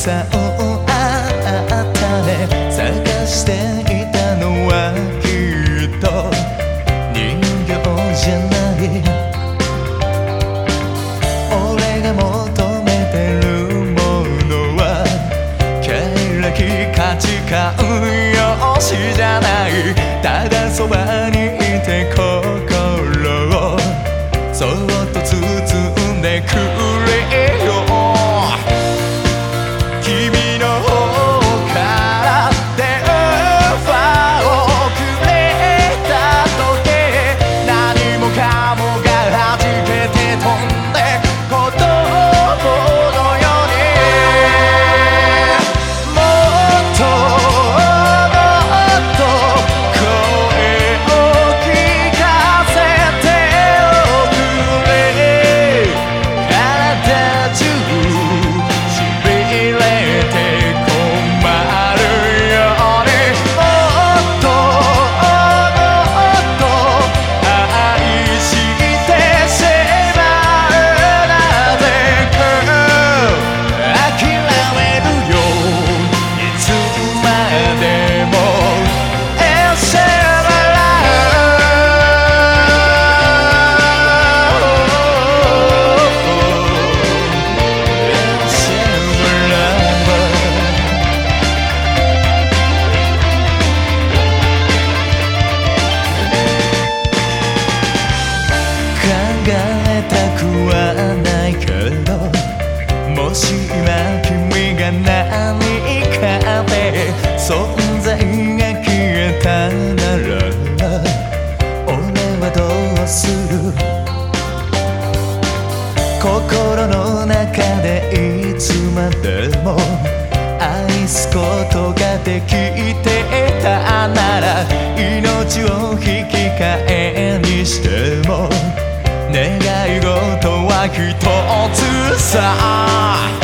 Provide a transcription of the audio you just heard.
さをあったね探していたのはきっと人形じゃない。俺が求めてるものは経歴価値観よしじゃない。ただそばにいて心をそっと包んでく Tu t'en tues ça?